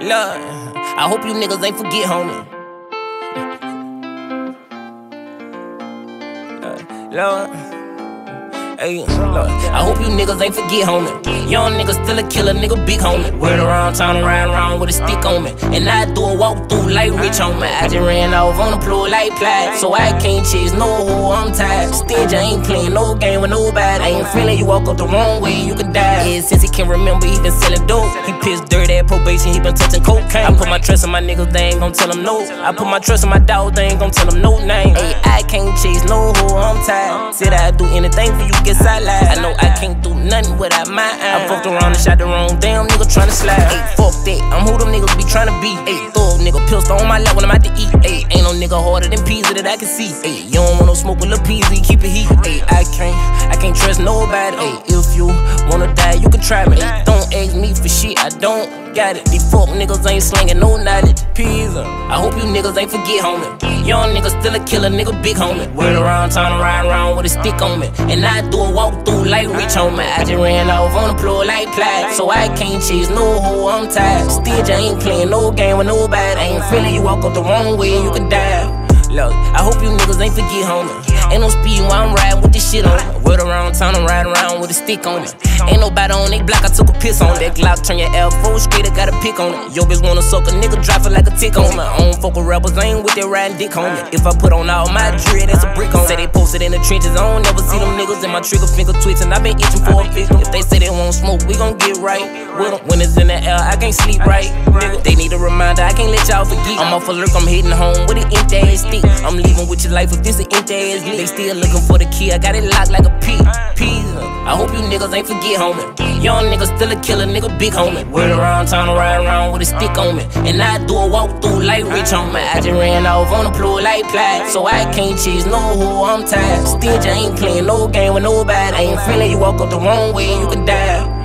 Lord, I hope you niggas ain't forget, homie. Uh, Lord. Hey, look, I hope you niggas ain't forget, homie. Young niggas still a killer, nigga, big homie. Word around town ride around with a stick on me. And I do a walk through like rich me. I just ran off on the floor like plaid. So I can't chase no hoe, I'm tired. Stingy, I ain't playing no game with nobody. I ain't feeling you walk up the wrong way, you could die. Yeah, since he can't remember, he been selling dope. He pissed dirt at probation, he been touching cocaine. I put my trust in my niggas, they ain't gon' tell him no. I put my trust in my dog, they ain't gon' tell him no name. Hey, I can't I'm tired. Said I'd do anything for you, get sidelined. I know I can't do nothing without my eye. I fucked around and shot the wrong damn nigga tryna slide. Hey, fuck that, I'm who them niggas be tryna be. Hey, thug nigga, pistol on my lap when I'm out to eat. Hey, ain't no nigga harder than Peasy that I can see. Hey, you don't want no smoke with Lil Peasy, keep it heat. Hey, I can't, I can't trust nobody. Hey, if you wanna die, you can try me. For shit, I don't got it. These fuck niggas ain't slinging no knowledge. Pizza. I hope you niggas ain't forget, homie. Young nigga still a killer, nigga, big homie. Word around town ride around with a stick on me. And I do a walk through like rich homie. I just ran off on the floor like plaid. So I can't chase no hoe, I'm tired. Still, I ain't playing no game with nobody. I ain't feeling you walk up the wrong way, you can die. Look, I hope you niggas ain't forget, homie. Ain't no speed while I'm riding with this shit on me. Word around town, I'm riding around with a stick on me. Ain't nobody on they block, I took a piss on that Glock. Turn your L4 straight, I got a pick on it. Yo, bitch wanna suck a nigga, drop it like a tick on me. I don't fuck with rappers, I ain't with that riding dick on me. If I put on all my dread, that's a brick on Say they posted in the trenches, I don't never see them niggas in my trigger finger twitching. I been itching for a victim. If they say they won't smoke, we gon' get right with them. When it's in the air, I can't sleep right. Nigga, they need a reminder, I can't let y'all forget. I'm off a lurk, I'm hitting home with an empty ass stick. With your life if this an empty ass. They still looking for the key, I got it locked like a pig. I hope you niggas ain't forget, homie. Young nigga still a killer, nigga, big homie. Word around town, ride around with a stick on me. And I do a walk through like rich on. I just ran off on the floor like plaid. So I can't chase no hoe, I'm tired. Still, I ain't playing no game with nobody. I ain't feeling you walk up the wrong way, you can die.